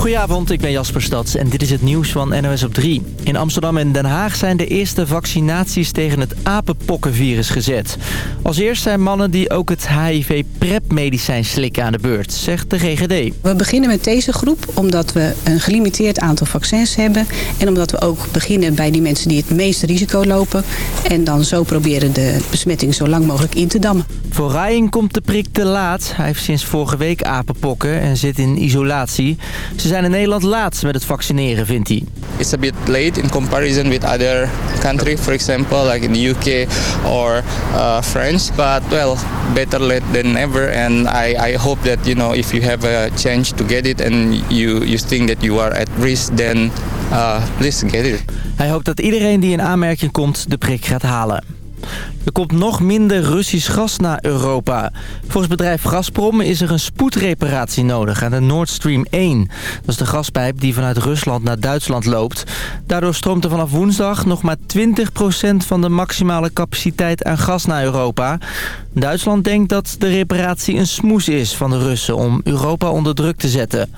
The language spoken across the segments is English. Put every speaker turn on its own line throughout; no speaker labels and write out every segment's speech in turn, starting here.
Goedenavond, ik ben Jasper Stads en dit is het nieuws van NOS op 3. In Amsterdam en Den Haag zijn de eerste vaccinaties tegen het apenpokkenvirus gezet. Als eerst zijn mannen die ook het HIV-PrEP-medicijn slikken aan de beurt, zegt de GGD.
We beginnen met deze groep omdat we een gelimiteerd aantal vaccins hebben... en omdat we ook beginnen bij die mensen die het meeste risico lopen... en dan zo proberen de besmetting zo lang mogelijk in te dammen.
Voor Ryan komt de prik te laat. Hij heeft sinds vorige week apenpokken en zit in isolatie. Ze zijn in Nederland laat met het vaccineren, vindt hij.
It's a bit late in comparison with other countries, for example, like in the UK or uh, France. But well, better late than never. And I, I hope that you know if you have a chance to get it and you you think that you are at risk, then uh, please get it.
Hij hoopt dat iedereen die in aanmerking komt de prik gaat halen. Er komt nog minder Russisch gas naar Europa. Volgens bedrijf Gazprom is er een spoedreparatie nodig aan de Nord Stream 1. Dat is de gaspijp die vanuit Rusland naar Duitsland loopt. Daardoor stroomt er vanaf woensdag nog maar 20% van de maximale capaciteit aan gas naar Europa. Duitsland denkt dat de reparatie een smoes is van de Russen om Europa onder druk te zetten.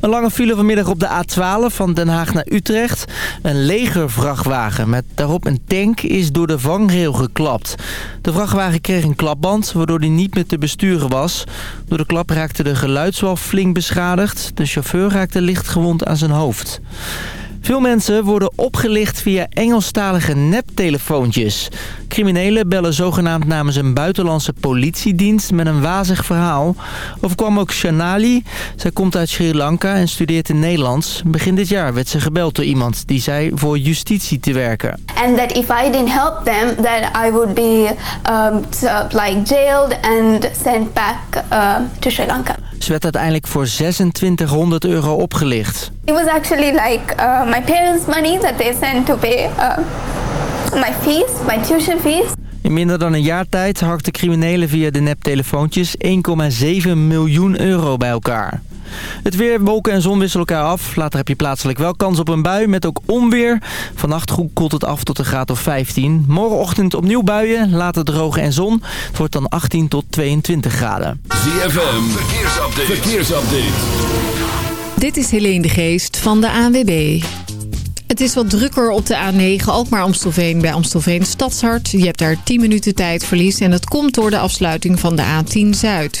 Een lange file vanmiddag op de A12 van Den Haag naar Utrecht. Een legervrachtwagen met daarop een tank is door de vangrail geklapt. De vrachtwagen kreeg een klapband, waardoor hij niet meer te besturen was. Door de klap raakte de geluidswal flink beschadigd. De chauffeur raakte licht gewond aan zijn hoofd. Veel mensen worden opgelicht via Engelstalige neptelefoontjes. Criminelen bellen zogenaamd namens een buitenlandse politiedienst met een wazig verhaal. Overkwam ook Shanali. Zij komt uit Sri Lanka en studeert in Nederlands. Begin dit jaar werd ze gebeld door iemand die zei voor justitie te werken.
And that if I didn't help them, that I would be um, like jailed and sent back uh, to Sri Lanka.
Werd uiteindelijk voor 2600 euro opgelicht.
It was actually like uh, my parents' money that they sent to pay uh, my fees, my tuition fees.
In minder dan een jaar tijd hakten criminelen via de neptelefoontjes 1,7 miljoen euro bij elkaar. Het weer, wolken en zon wisselen elkaar af. Later heb je plaatselijk wel kans op een bui met ook onweer. Vannacht koelt het af tot een graad of 15. Morgenochtend opnieuw buien, later droog en zon. Het wordt dan 18 tot 22 graden.
ZFM, verkeersupdate. verkeersupdate.
Dit is Helene de Geest van de ANWB. Het is wat drukker op de A9 Alkmaar-Amstelveen bij Amstelveen Stadshart. Je hebt daar 10 minuten tijdverlies en het komt door de afsluiting van de A10 Zuid.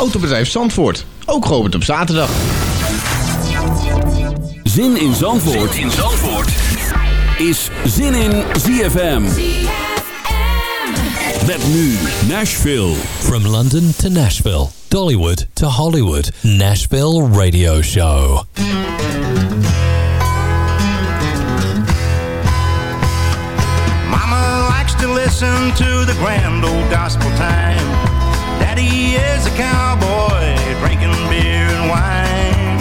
Autobedrijf Zandvoort, ook geopend op zaterdag.
Zin in Zandvoort, zin in Zandvoort. is Zin in ZFM. Met nu Nashville.
From London to Nashville, Dollywood to Hollywood, Nashville Radio Show.
Mama likes to listen to the grand old gospel time. Daddy is a cowboy drinking beer and wine.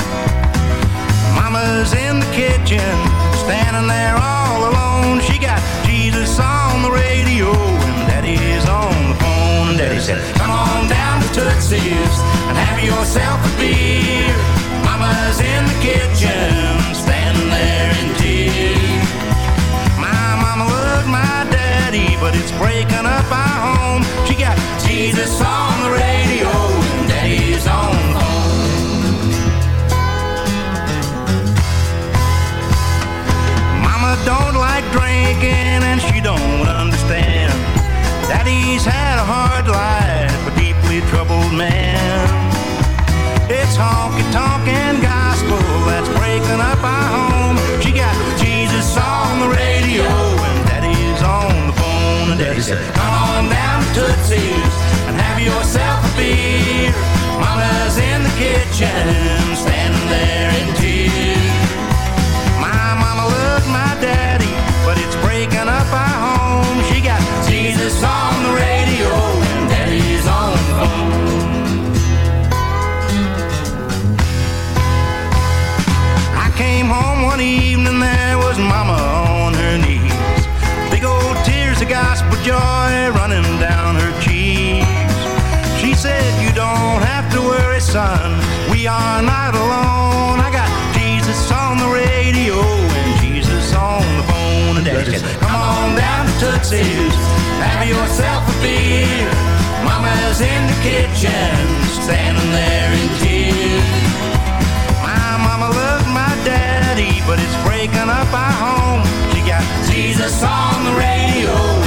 Mama's in the kitchen, standing there all alone. She got Jesus on the radio, and Daddy's on the phone. Daddy said, Come on down to Tootsie's and have yourself a beer. Mama's in the kitchen, standing there in tears. My mama loved my daddy, but it's breaking up our home. Jesus on the radio, and Daddy's on the phone. Mama don't like drinking, and she don't understand. Daddy's had a hard life, a deeply troubled man. It's honky tonk and gospel that's breaking up our home. She got Jesus on the radio, Sunday. Come on down to Tootsie's and have yourself a beer. Mama's in the kitchen, standing there in tears. My mama loved my daddy, but it's breaking up our home. She got Jesus on the radio and daddy's on the phone. I came home one evening, there was mama joy running down her cheeks. She said, You don't have to worry, son. We are not alone. I got Jesus on the radio and Jesus on the phone. And Daddy said, Come on down to Tootsie's. Have yourself a beer. Mama's in the kitchen, standing there in tears. My mama loved my daddy, but it's breaking up our home. She got Jesus on the radio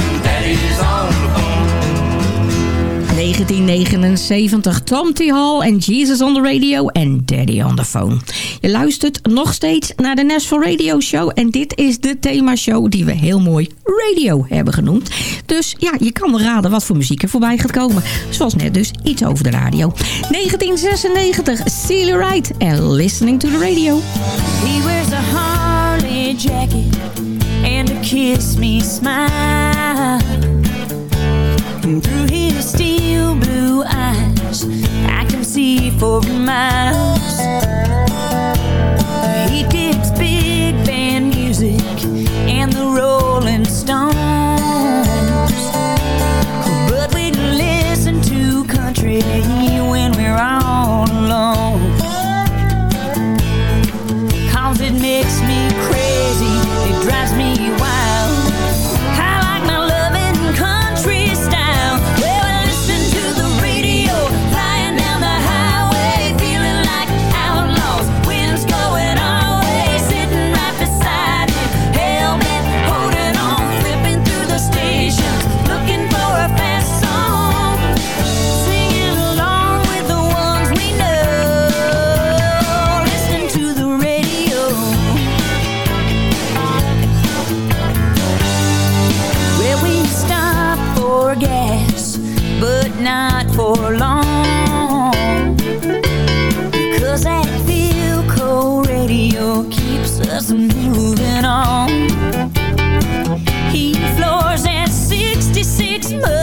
1979, Tom T. Hall en Jesus on the Radio en Daddy on the Phone. Je luistert nog steeds naar de Nashville Radio Show en dit is de themashow die we heel mooi radio hebben genoemd. Dus ja, je kan raden wat voor muziek er voorbij gaat komen. Zoals net dus iets over de radio. 1996, Celia Wright en Listening to the Radio.
He wears a Harley jacket kiss me smile. And through his steel blue eyes, I can see for miles. He digs big band music and the Rolling Stones. 66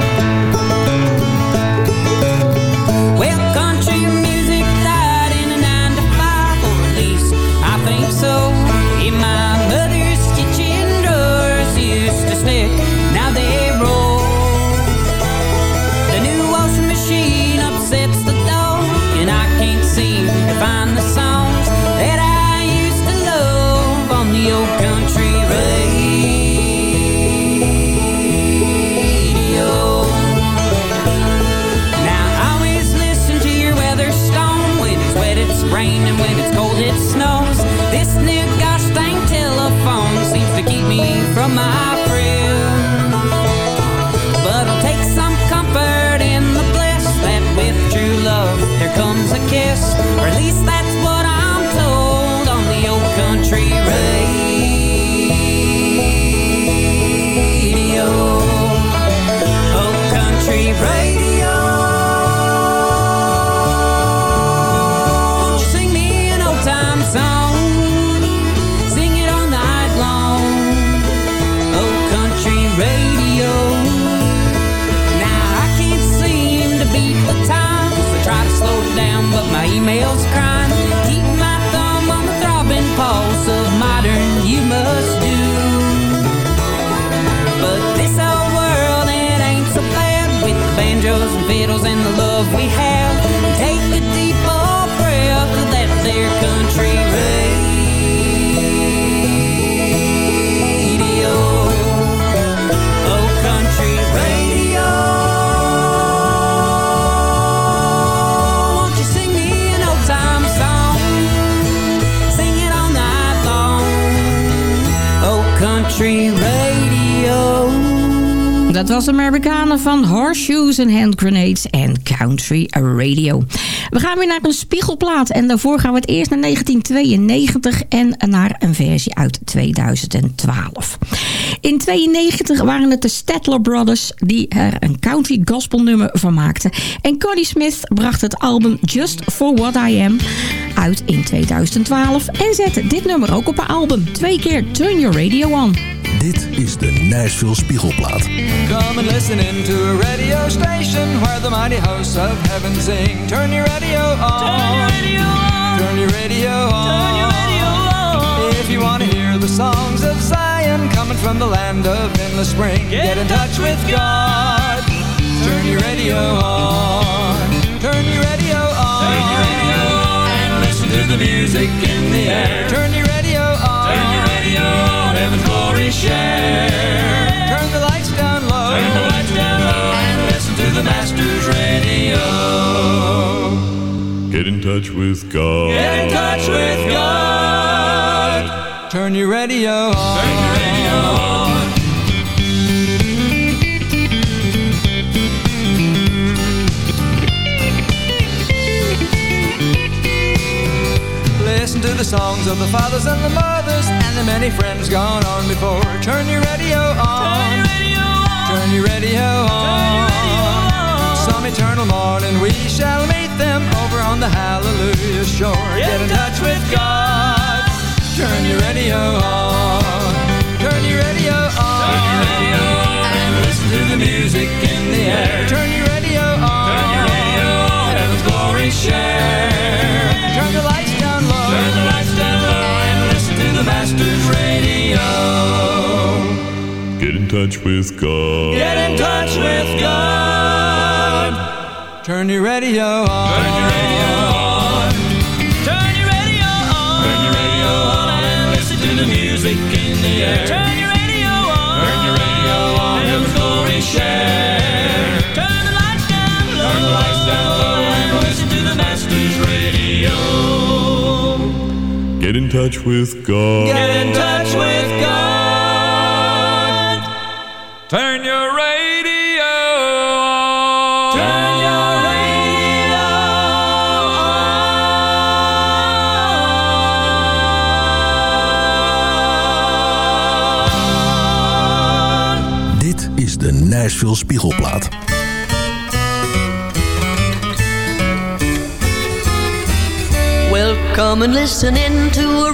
Females crying. Keep my thumb on the throbbing pulse of modern you must do. But this old world, it ain't so bad with the banjos and fiddles and the love we have. Take a deep old breath of that there country radio.
Was Amerikanen van Horseshoes and Hand Grenades en Country Radio. We gaan weer naar een spiegelplaat. En daarvoor gaan we het eerst naar 1992 en naar een versie uit 2012. In 92 waren het de Statler Brothers die er een country gospel nummer van maakten. En Cody Smith bracht het album Just For What I Am uit in 2012. En zette dit nummer ook op haar album. Twee keer Turn Your Radio On.
Dit is de Nashville Spiegelplaat.
Come and listen into a radio station where the mighty hosts of heaven sing. Turn your radio on. Turn your radio on. Turn your radio on. Turn your radio on. If you want to hear the songs of Zion coming from the land of endless spring, get, in touch with God. Turn your radio on. Turn your radio on. Turn your radio on. And listen to the music in the air. Turn your radio on. Turn your radio on. Heaven's glory share. Turn the lights down low. Turn the lights down low. And listen to the Master's radio.
Get in touch with God.
Get in touch with God. Turn your radio on. Turn your radio on. The songs of the fathers and the mothers and the many friends gone on before. Turn your radio on. Turn your radio on. Some eternal morning we shall meet them over on the hallelujah shore. Get in touch with God. Turn your radio on.
Touch with God.
Get in touch with God. Turn your radio on. Turn your radio on. Turn your radio on. Turn your radio on. And listen to the music in the air. Turn your radio on. Turn your radio on. Heaven's glory share. Turn the lights down low. Turn the lights down low. And listen to the Master's radio.
Get in touch with God.
Get in touch with God.
Nashville Spiegelplaat.
Well, come and listen in to a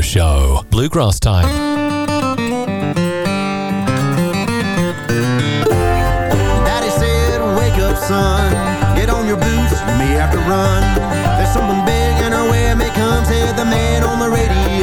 Show. Bluegrass Time.
Son, get on your boots, you may have to run. There's big and may the man on the radio.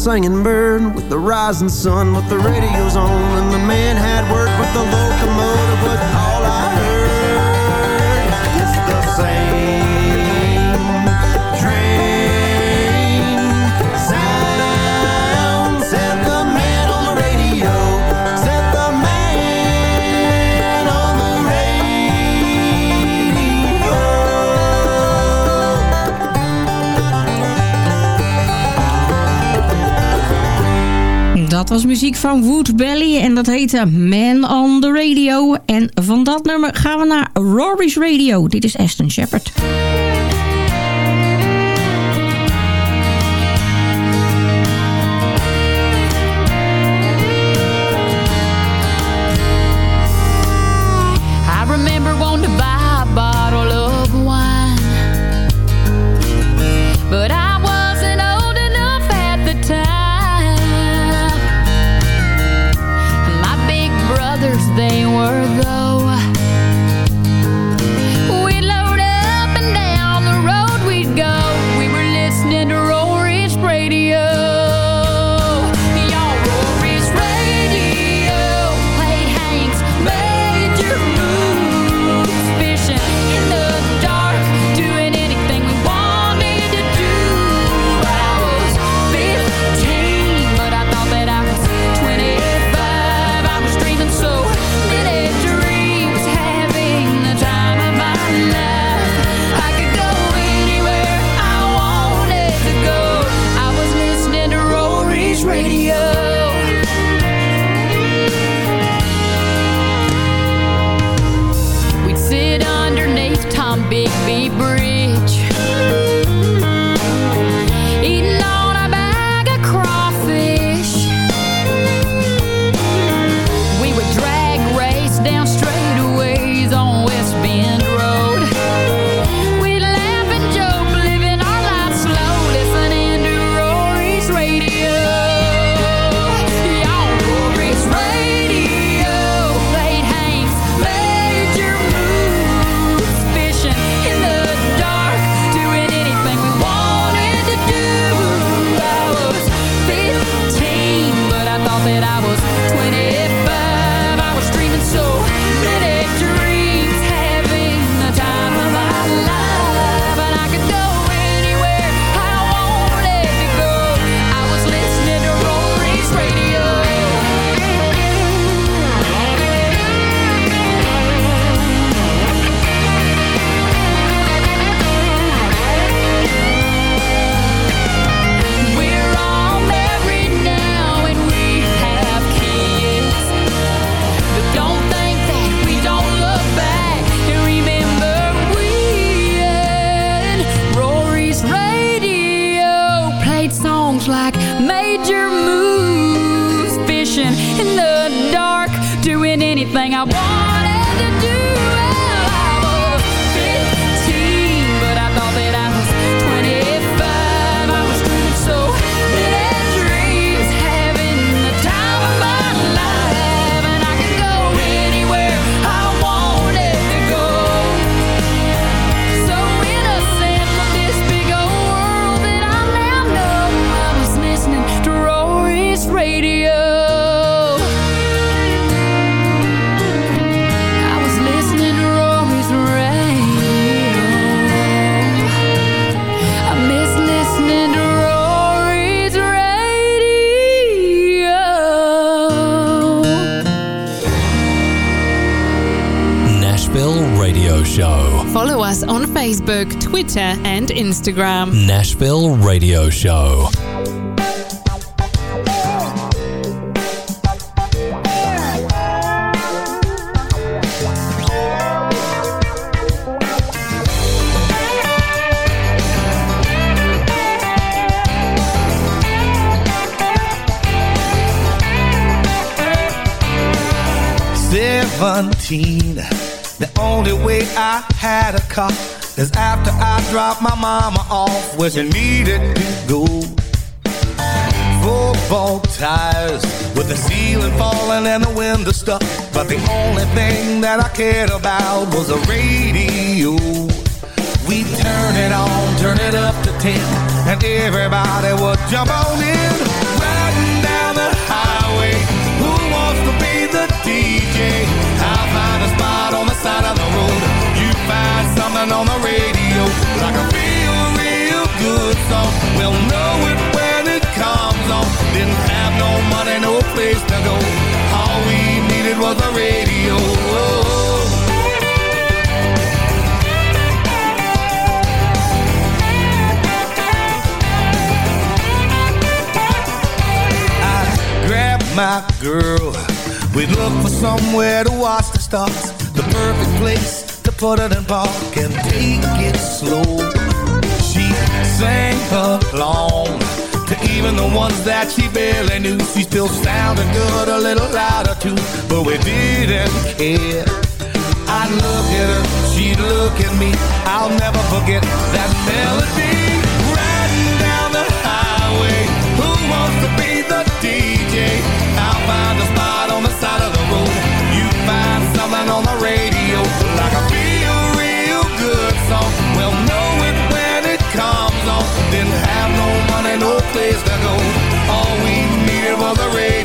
singing bird with the rising sun, with the radio's on. was
muziek van Woodbelly en dat heette Man on the Radio. En van dat nummer gaan we naar Rory's Radio. Dit is Aston Shepard.
Facebook, Twitter, and Instagram.
Nashville Radio Show.
Seventeen. The only way I had a car is after I dropped my mama off where she needed to go. Four Football tires with the ceiling falling and the window stuck. But the only thing that I cared about was the radio. We turn it on, turn it up to ten, and everybody would jump on in. Riding down the highway, who wants to be the DJ? I'll find a spot on the side of the road. You find something on the radio, my girl. We look for somewhere to watch the stars. The perfect place to put it in park and take it slow. She sang along to even the ones that she barely knew. She still sounded good, a little louder too, but we didn't care. I'd look at her, she'd look at me. I'll never forget that melody. Riding Didn't have no money, no place to go. All we needed was a radio.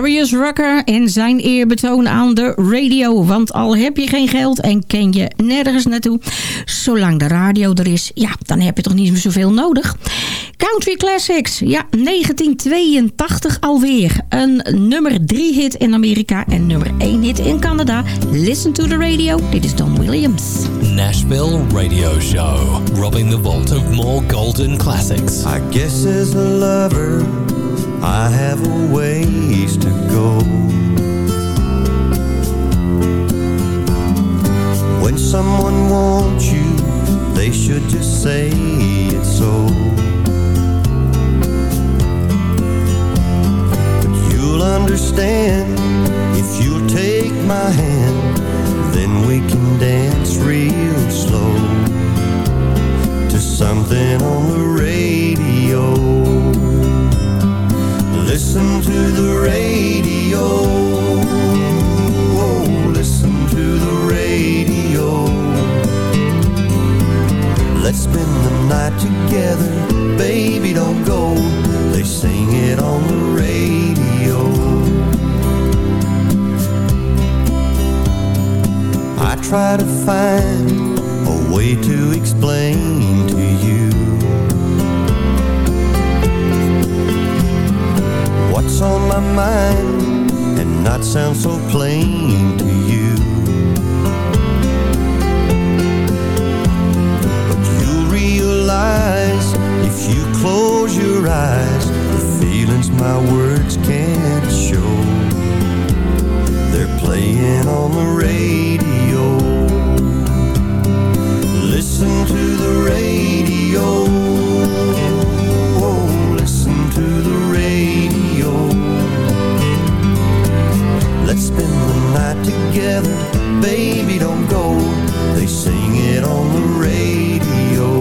Darius Rucker in zijn eerbetoon aan de radio. Want al heb je geen geld en ken je nergens naartoe... zolang de radio er is, ja, dan heb je toch niet zoveel nodig. Country Classics, ja, 1982 alweer. Een nummer 3 hit in Amerika en nummer 1 hit in Canada. Listen to the radio, dit is Don Williams.
Nashville Radio Show. Robbing the vault of more golden classics.
I guess as a lover, I have a ways to go. When someone wants you, they should just say it so. But you'll understand if you'll take my hand, then we can dance real slow to something on the radio. Listen to the radio. Listen to the radio. Let's spend the night together. Baby, don't go. They sing it on the radio. I try to find a way to explain to you on my mind and not sound so plain to you. But you'll realize if you close your eyes, the feelings my words can't show. They're playing on the radio.
Listen to the radio. spend the night together. Baby, don't go. They sing it on the radio.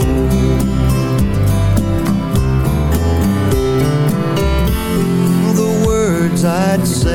The
words I'd say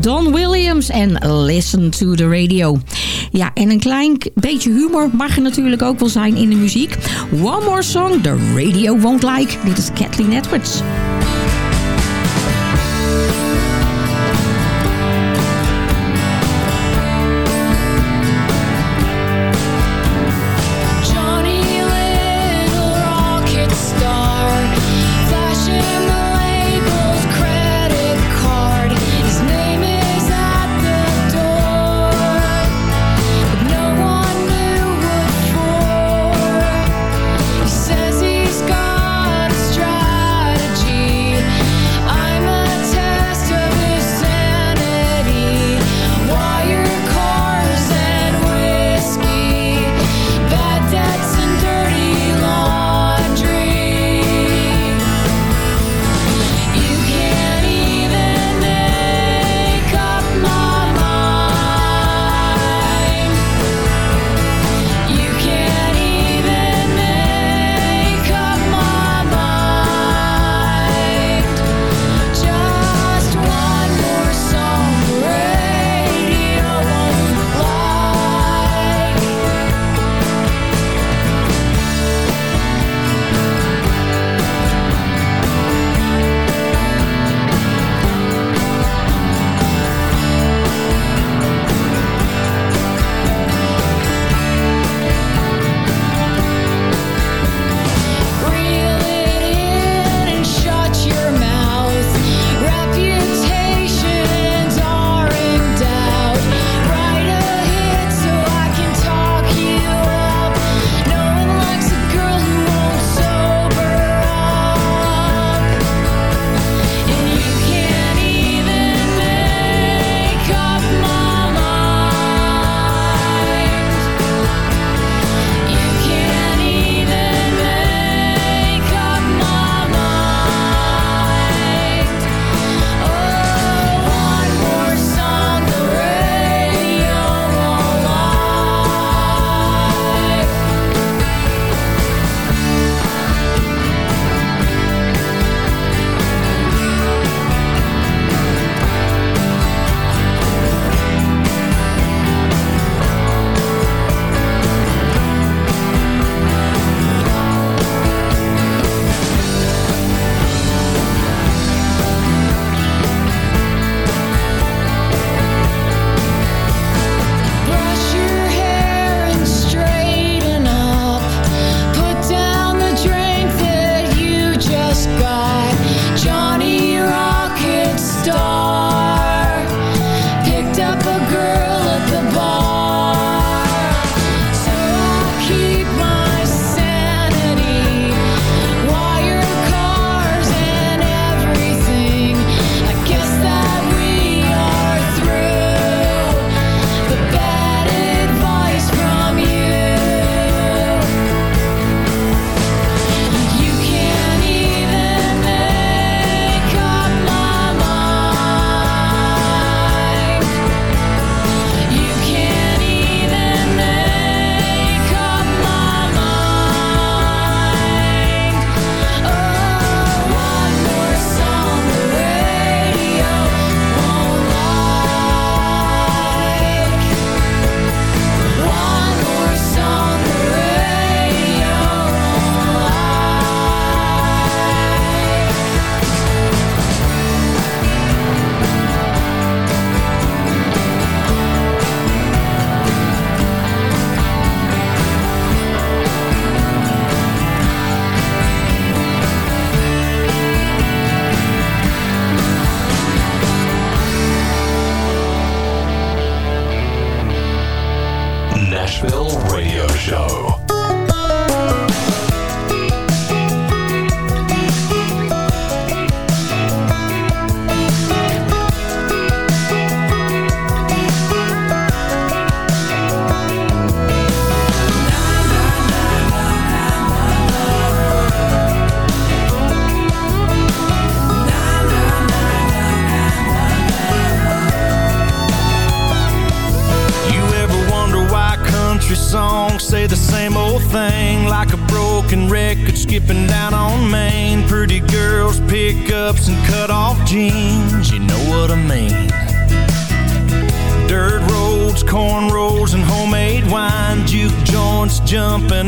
Don Williams en Listen to the Radio. Ja, en een klein beetje humor mag er natuurlijk ook wel zijn in de muziek. One more song, the radio won't like. Dit is Kathleen Edwards.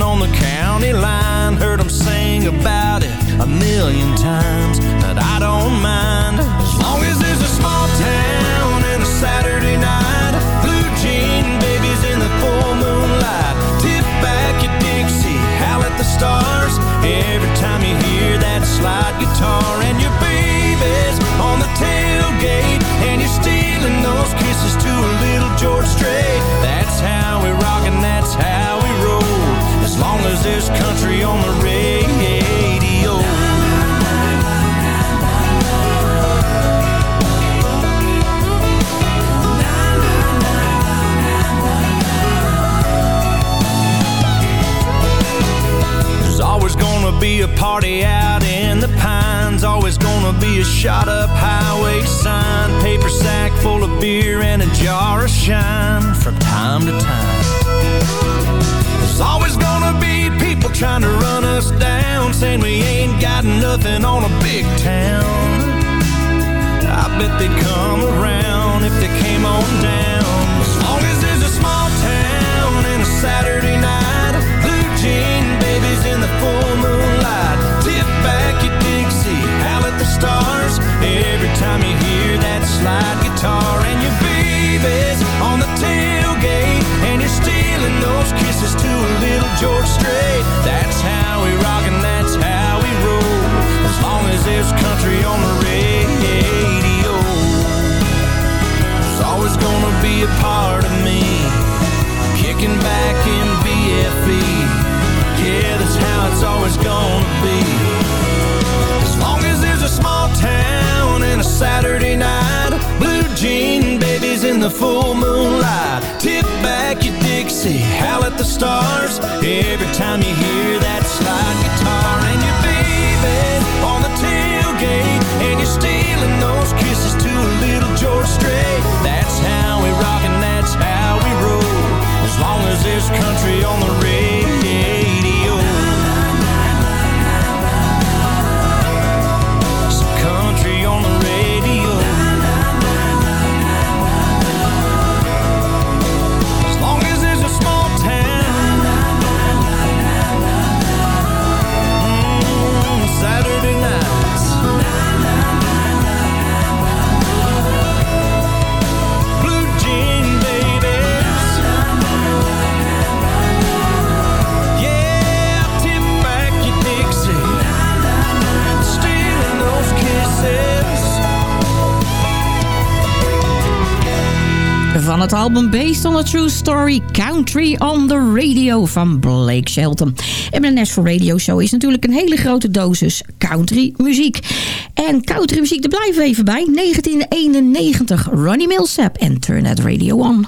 on the county line. this country on the radio. There's always gonna be a party out in the pines, always gonna be a shot up highway sign, paper sack full of beer and a jar of shine from time to time. There's always gonna be people trying to run us down Saying we ain't got nothing on a big town. I bet they'd come around if they came on down. As long as there's a small town and a Saturday
True Story Country on the Radio van Blake Shelton. En bij de Radio Show is natuurlijk een hele grote dosis country muziek. En country muziek, daar blijven we even bij. 1991, Ronnie Milsap en Turn That Radio On.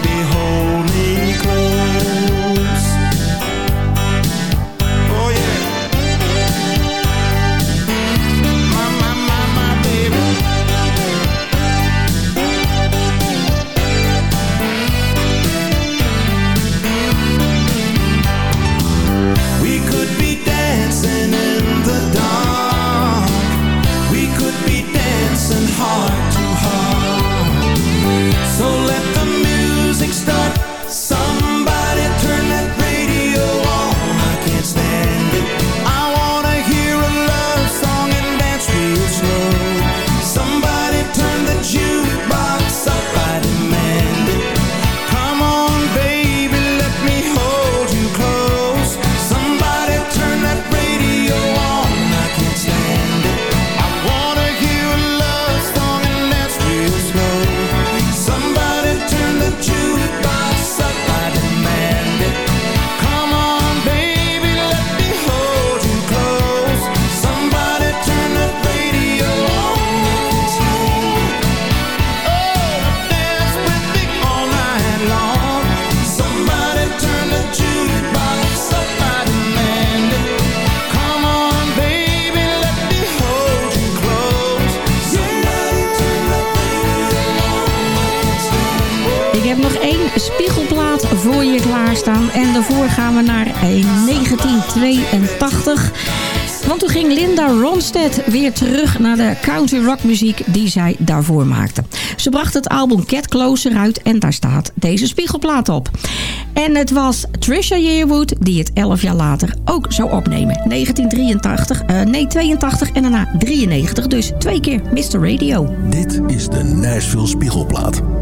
baby,
Het weer terug naar de country rock muziek die zij daarvoor maakte. Ze bracht het album Cat Closer uit en daar staat deze spiegelplaat op. En het was Trisha Yearwood die het 11 jaar later ook zou opnemen. 1983, eh, nee 82 en daarna 93, dus twee keer Mr. Radio.
Dit is de Nashville Spiegelplaat.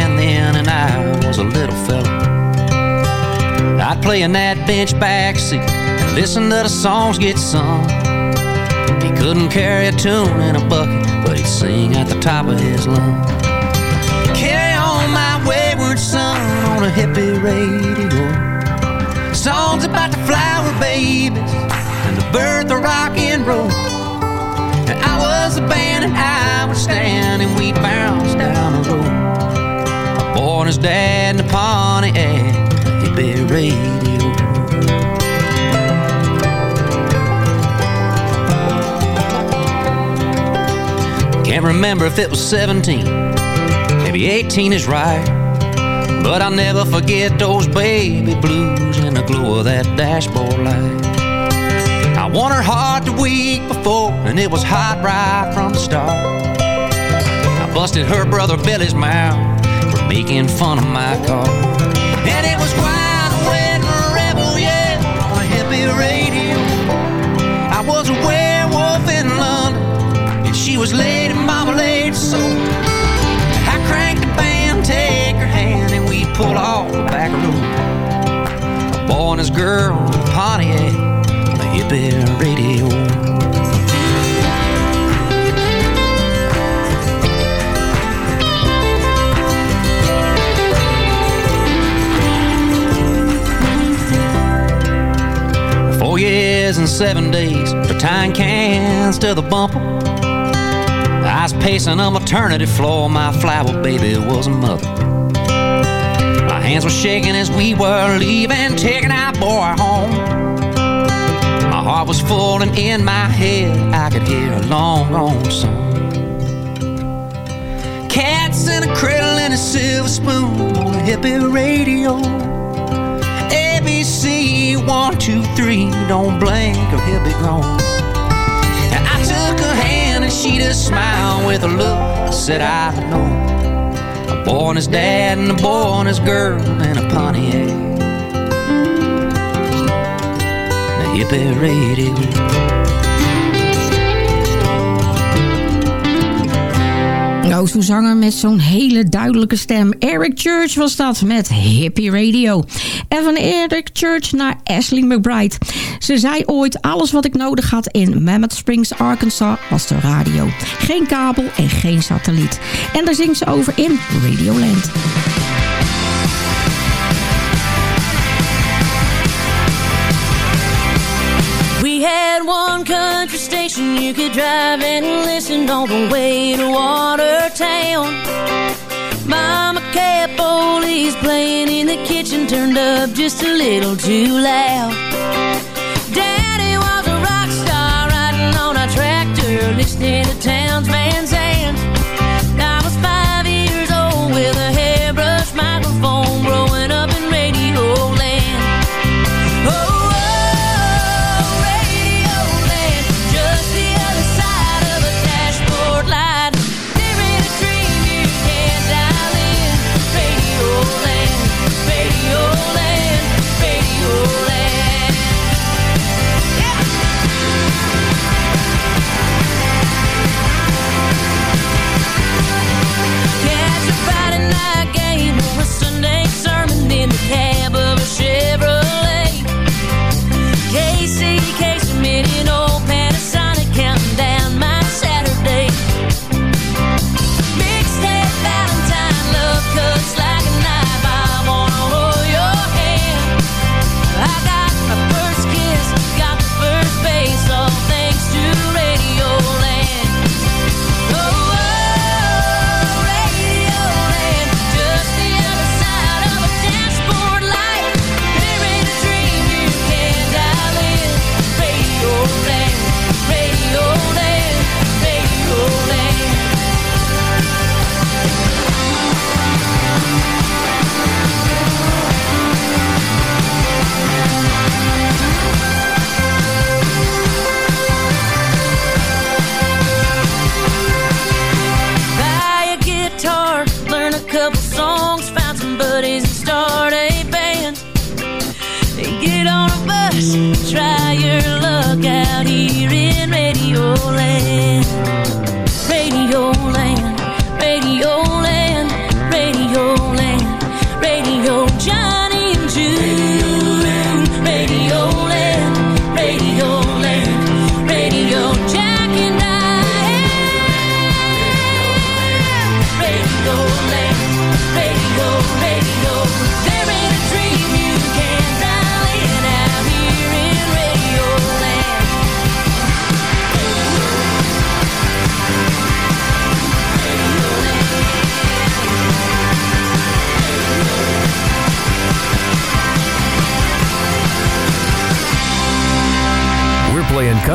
Man then, and I was a little fella. I'd play in that bench backseat and listen to the songs get sung. He couldn't carry a tune in a bucket, but he'd sing at the top of his lungs. Carry on my wayward son on a hippie radio. Songs about the flower babies and the birth of rock and roll. And I was the band and I would stand and we'd bounce down the road. And his dad in the Pontiac, hippie radio. Can't remember if it was 17, maybe 18 is right. But I'll never forget those baby blues and the glow of that dashboard light. I won her heart the week before, and it was hot right from the start. I busted her brother Billy's mouth making fun of my car. And it was wide awake rebel, yeah, on a hippie radio. I was a werewolf in London, and she was Lady Marmalade, so I cranked the band, take her hand, and we pulled off the back road. A boy and his girl, Pontiac, on a hippie radio. Four years and seven days for tying cans to the bumper. I was pacing a maternity floor. My flower baby was a mother. My hands were shaking as we were leaving, taking our boy home. My heart was full and in my head I could hear a long, long song. Cats in a cradle and a silver spoon on a hippie radio. ABC one, two, three, don't blink or he'll be gone. And I took her hand and she just smiled with a look that said, I know. A boy and his dad and a boy and his girl in a Pontiac. The hippie radio.
Zanger met zo'n hele duidelijke stem. Eric Church was dat met Hippie Radio. En van Eric Church naar Ashley McBride. Ze zei ooit, alles wat ik nodig had in Mammoth Springs, Arkansas, was de radio. Geen kabel en geen satelliet. En daar zingt ze over in Radioland.
We had one country station you could drive and listen on the way to Watertown. Mama kept oldies playing in the kitchen, turned up just a little too loud. Daddy was a rock star riding on a tractor, listening to Townes Van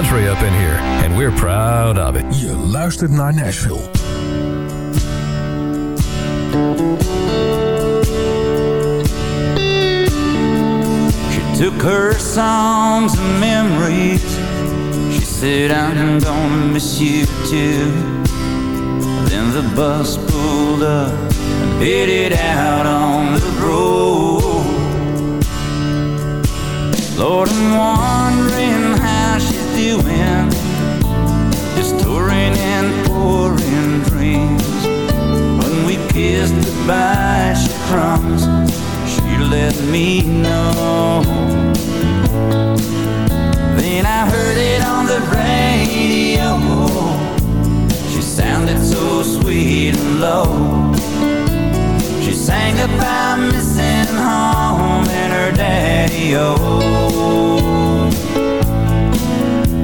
country up in here, and we're proud of it. Je luistert naar Nashville.
She took her songs and memories. She said, I'm gonna miss you too. Then the bus pulled up and headed out on the road. Lord, I'm wondering how she's doing. Just touring and pouring dreams. When we kissed goodbye, she promised she'd let me know.
Then I heard it on the radio. She sounded so sweet and low. She sang about missing home and her daddy-o. Oh.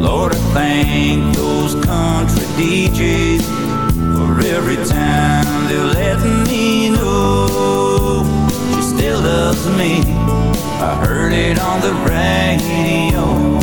Lord, I thank those country DJs for every time they let me know she still loves me. I heard it on the radio.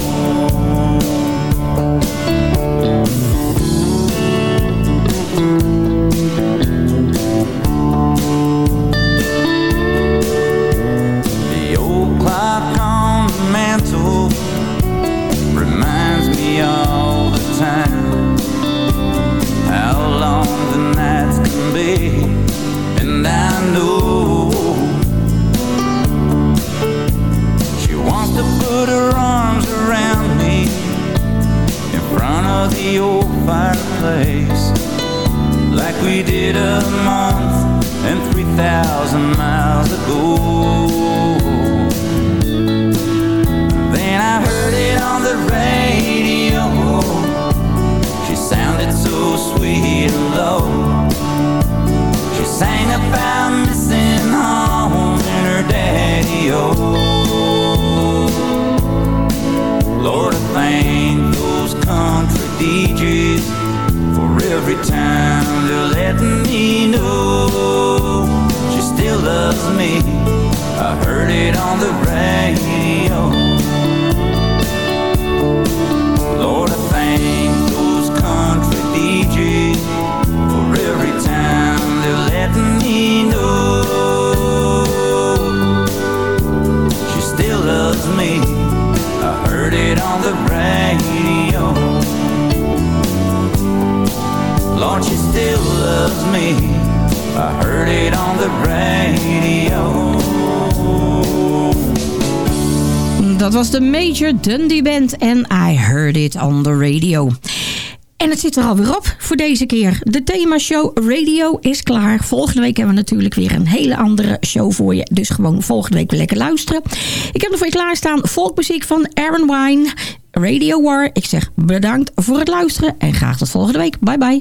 Old fireplace, like we did a month and three thousand miles ago. Then I heard it on the radio. She sounded so sweet and low. She sang about missing home and her daddy-o. Oh. Lord, I thank every time they're letting me know she still loves me. I heard it on the radio. Me. I heard it on the radio.
Dat was de Major Dundee Band en I Heard It on the Radio. En het zit er alweer op voor deze keer. De themashow Radio is klaar. Volgende week hebben we natuurlijk weer een hele andere show voor je. Dus gewoon volgende week weer lekker luisteren. Ik heb er voor je klaarstaan volkmuziek van Aaron Wine. Radio War. Ik zeg bedankt voor het luisteren en graag tot volgende week. Bye bye.